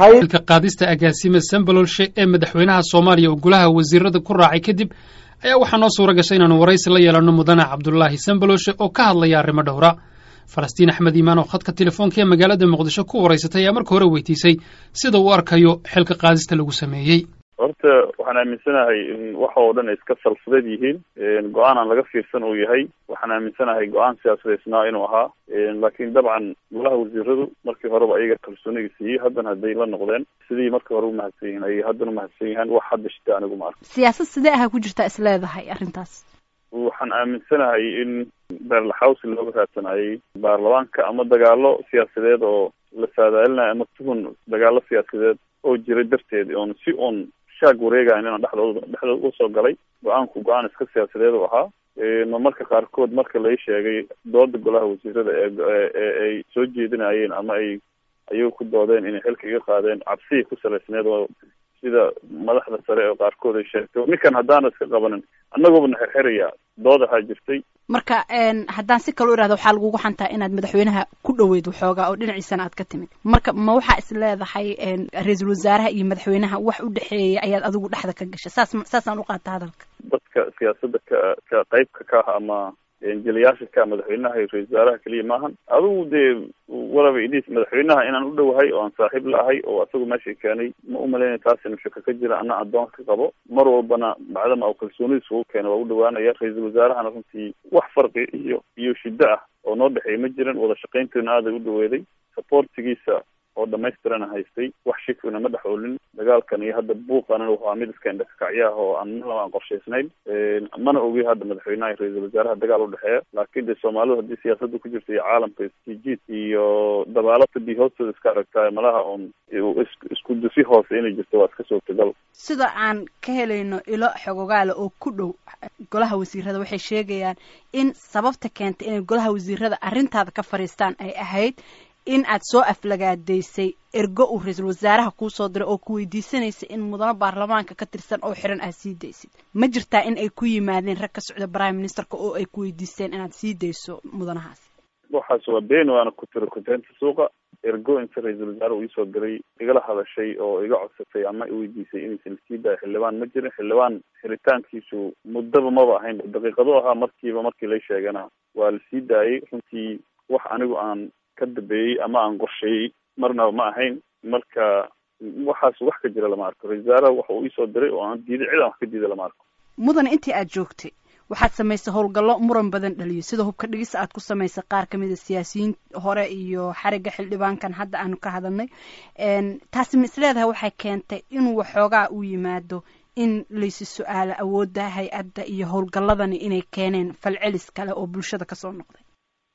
xilka qaadista agaasime sambalolshe ee madaxweynaha soomaaliya oo golaha wasiirada ku raacay kadib ayaa waxaa noo suura gashay inaanu waraysi la yeelanno mudane cabdulaahi sambalolshe oo ka hadlaya arrimo dhowra. Falastiin axmed iimaan oo khadka telefoonka ee magaalada muqdisho ku waraysatay ayaa marka hore weydiisay sida uu arkayo xilka qaadista lagu sameeyey horta waxaan aaminsanahay in waxa oo dhan ay iska salfadad yihiin. Go'aan aan laga fiirsan uu yahay. Waxaan aaminsanahay go'aan siyaasadeysnaa inuu ahaa. Laakiin dabcan golaha wasiiradu markii horeba ayaga kalsooniga siiyey. Haddana hadday la noqdeen sidii markii hore umahadsan yihiin ayay haddana umahadsan yahaan wax hadda shita anigu ma arka siyaasad sidee aha ku jirtaa is leedahay arrintaas? Waxaan aaminsanahay in beerlaxawsi looga raadsanayay baarlamaanka ama dagaalo siyaasadeed oo la saadaalinayo ama tuhun dagaalo siyaasadeed oo jira darteed. Oon si uun shaag wareegayn inaan dhexdooda dhexdooda u soo galay go'aanku go'aan iska siyaasadeed u ahaa. Marmarka qaarkood marka lai sheegay dooda golaha wasiirada ee ay soo jeedinayeen ama ay ayagu ku doodeen inay xilka iga qaadeen cabsiya ku salaysneed oo sida madaxda sare oo qaarkood ay sheegtay ninkan haddaana iska qabanin annaguba na xerxeraya dood ahaa jirtay. Marka haddaan si kale u irahda waxaa lagugu xantaa inaad madaxweynaha ku dhaweyd waxoogaa oo dhinaciisana aad ka timid. Marka ma waxaa is leedahay ra'iisul wasaaraha iyo madaxweynaha wax u dhexeeya ayaad adigu dhexda ka gashay saas saasaan u qaata hadalka. Dadka siyaasadda ka ka qeybka ka ah ama jeliyaasha ka madaxweynaha iyo ra'isul wasaaraha keliya maahan adigu dee walaba idis madaxweynaha inaan u dhowahay oo aan saaxiib la ahay oo asagu meesha keenay ma umalaynay taasina shaka ka jira ana addoon ka qabo. Mar walbana bacdama oo kalsoonidiis ugu keena waa u dhawaanaya ra'iisul wasaarahana runtii wax farqi iyo iyo shiddo ah oo noo dhexeeya ma jiran wada shaqaynteena aaday u dhaweeday supportigiisa oo dhamaystirana haystay wax shikina ma dhex oolin. Dagaalkan iyo hadda buuqana waa mid iska indhakakacyaah oo aan malaba aan qorshaysnayn. Mana ogi hadda madaxweynaha iyo ra'iisul wasaaraha dagaal udhexeeya laakiin de soomaalidu haddii siyaasadda ku jirta iyo caalamka istijiid iyo dabaalata bi hoostooda iska aragtaay malaha un isku dusi hoose inay jirto waa iska suurtagal sida aan ka helayno ilo xogogaala oo ku dhow golaha wasiirada waxay sheegayaan in sababta keentay inay golaha wasiirada arrintaada ka fadhiistaan ay ahayd in aad soo aflagaadaysay ergo uu ra'iisul wasaaraha kuu soo diray oo ku weydiisanaysa in mudano baarlamaanka ka tirsan oo xiran aad sii daysid. Ma jirtaa in ay ku yimaadeen rag ka socda prime ministerka oo ay ku weydiisteen inaad sii dayso mudanahaas? Waxaas waa been waana ku tira kuteenta suuqa. Ergo inta ra'iisul wasaare uu iisoo diray igala hadashay oo iga codsatay ama i weydiisay inaysan sii daayo xildhibaan ma jirin. Xildhibaan xiritaankiisu muddaba maba ahayn. Daqiiqado ahaa markiiba markii lay sheegana waa la sii daayay. Runtii wax anigu aan ka dambeeyey ama aan qorsheeyey marnaba ma ahayn. Marka waxaas wax ka jira lama arko. Ra'isul wasaaraha waxa uu iisoo diray oo aan diiday cid aan wax ka diida lama arko. Mudane intii aad joogtay waxaad samaysay howlgallo muran badan dhaliyo. Sida hubka dhigis aad ku samaysay qaar ka mid a siyaasiyiin hore iyo xariga xildhibaankan hadda aanu ka hadalnay. Taasi ma isleedahay waxay keentay inuu waxoogaa u yimaado in laysi su'aalo awoodda hay'adda iyo howlgalladani inay keeneen falcelis kale oo bulshada ka soo noqday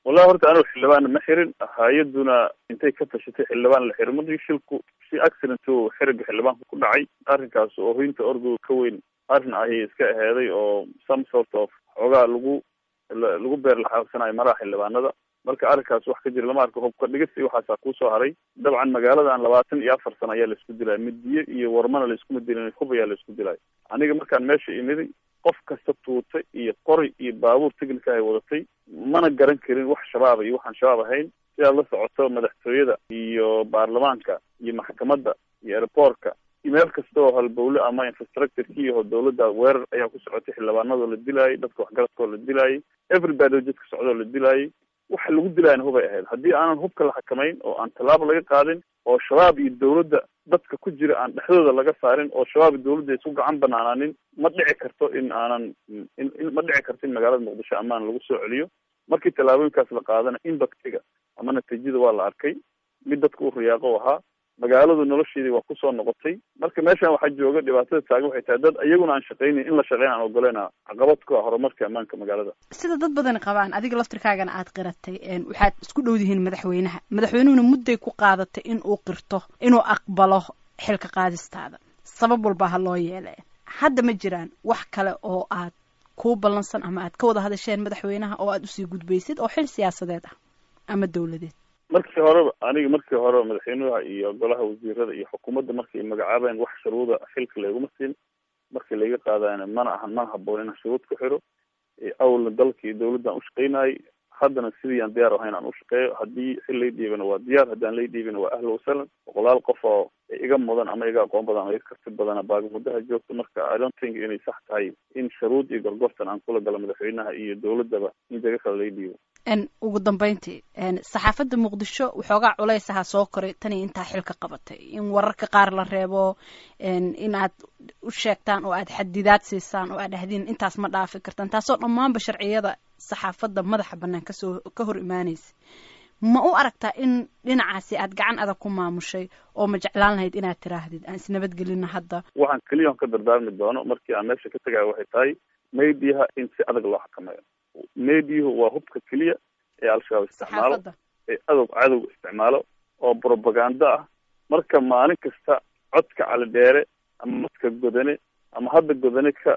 wallahi horta anigu xildhibaanna ma xirin. Hay'aduna intay ka tashatay xildhibaan la xiro markii shilku si accident oo xiriga xildhibaanka ku dhacay arrinkaas oo hoynta orgoga ka weyn arrin ayay iska aheeday oo some sort of xoogaa lagu lagu beer laxaabsanayo maraha xildhibaanada. Marka arrinkaas wax ka jira lama arko hubka dhigis iyo waxaasaa kuusoo haray. Dabcan magaaladan labaatan iyo afar sano ayaa la isku dilaya midiye iyo warmana laiskuma dilin hub ayaa la isku dilayo aniga markaan meesha imiday qof kasta tuutay iyo qori iyo baabuur technica ay wadatay mana garan karin wax shabaaba iyo waxaan shabaab ahayn. Si aad la socoto madaxtooyada iyo baarlamaanka iyo maxkamadda iyo airboortka iyo meel kasta oo halbowle ama infrastructure-kii oo dawladda weerar ayaa ku socotay xildhibaanadoo la dilaayay dadka waxgaradkoo la dilaayay everybody oo jidka socdoo la dilaayay waxa lagu dilaayana hubay ahayd. Haddii aanan hubka la xakamayn oo aan tallaabo laga qaadin oo shabaab iyo dawladda dadka ku jira aan dhexdooda laga saarin oo shabaab iyo dawladda isku gacan banaanaanin ma dhici karto in aanan in ma dhici karto in magaalada muqdisho amaan lagu soo celiyo. Markii tallaabooyinkaas la qaadana impactiga ama natiijada waa la arkay mid dadka u riyaaqo ahaa magaaladu nolosheedii waa ku soo noqotay. Marka meeshan waxaa jooga dhibaatada taagan waxay tahay dad iyaguna aan shaqaynayn in la shaqeyn aan ogoleyna caqabad ku ah horumarka ammaanka magaalada. Sida dad badani qabaan adiga laftirkaagana aad qiratay waxaad isku dhow dihiin madaxweynaha. Madaxweynuhuna mudday ku qaadatay in uu qirto inuu aqbalo xilka qaadistaada. Sabab walba ha loo yeele hadda ma jiraan wax kale oo aad kuu ballansan ama aad ka wada hadasheen madaxweynaha oo aad u sii gudbaysid oo xil siyaasadeed ah ama dawladeed markii horeba aniga markii horeba madaxweynaha iyo golaha wasiirada iyo xukuumadda markay magacaabeen wax shuruuda xilka layguma siin markii layga qaadayna mana ahan mana haboon inaan shuruud ku xiro awalna dalka iyo dawladdan ushaqaynayay haddana sidii aan diyaar ahayn aan u shaqeeyo. Haddii xil lay dhiibana waa diyaar haddaan lay dhiibana waa ahla wasalan. Boqolaal qof oo iga mudan ama iga aqoon badan ama iga karti badana baagamudaha joogto. Marka i don't think inay sax tahay in sharuud iyo gorgortan aan kula galo madaxweynaha iyo dowladdaba in jaga kale lay dhiibo ugu dambeyntii saxaafadda muqdisho waxoogaa culays ahaa soo koray. Tanii intaa xilka qabatay. In wararka qaar la reebo in aad u sheegtaan oo aad xadidaad siisaan oo aad dhahdiin intaas ma dhaafi kartaan. Taasoo dhammaanba sharciyada saxaafadda madaxa bannaan ka soo ka hor imaanaysa. Ma u aragtaa in dhinacaasi aad gacan adag ku maamushay oo ma jeclaan lahayd inaad tiraahdid aan isnabadgelino hadda. Waxaan keliya on ka dardaarmi doono. Markii aan meesha ka tegaya waxay tahay mediaha in si adag loo xakameeyo mediahu waa hubka keliya ee al-shabaab isticmaalo. Ee adow cadowga isticmaalo oo propaganda ah. Marka maalin kasta codka cali dheere ama codka godane ama hadda godane ka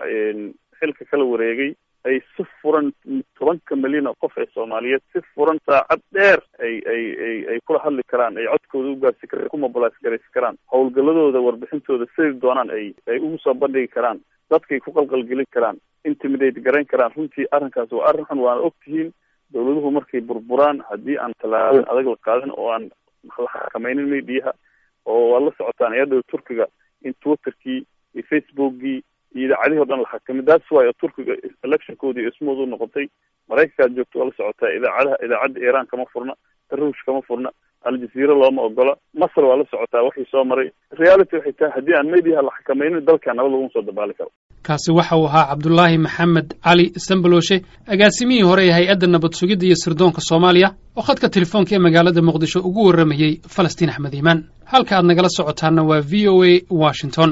xilka kala wareegay ay si furan tobanka milyan oo qof ee soomaaliyeed si furan saacad dheer ay ay ay ay kula hadli karaan ay codkooda ugaarsi karaan ku mobilize garaysi karaan howlgaladooda warbixintooda sidai doonaan ay ay ugu soo bandhigi karaan dadkay ku qalqalgelin karaan intimidate garayn karaan runtii arrinkaas waa arrin xun waana og tihiin dawladuhu markay burburaan haddii aan tallaabin adag la qaadin oo aan la xakamaynin mediaha oo waa la socotaan iyadoo turkiga in twitterkii iyo facebookgii iyo idaacadihii o dhan la xakamay that's why turkiga electionkoodii ismoodu noqotay maraykankaad joogto waa la socotaa idaacadaha idaacadda iran kama furna ruush kama furna aljazeera looma ogola masr waa la socotaa waxii soo maray. Reality waxay tahay haddii aan mediaha la xakamaynin dalka nabad laguma soo dabaali karo. Kaasi waxa uu ahaa cabdulaahi maxamed cali sambaloshe agaasimihii hore ee hay'adda nabad sugidda iyo sirdoonka soomaaliya oo khadka telefoonka ee magaalada muqdisho ugu warramayey falastiin axmed iimaan. Halka aad nagala socotaanna waa v o a washington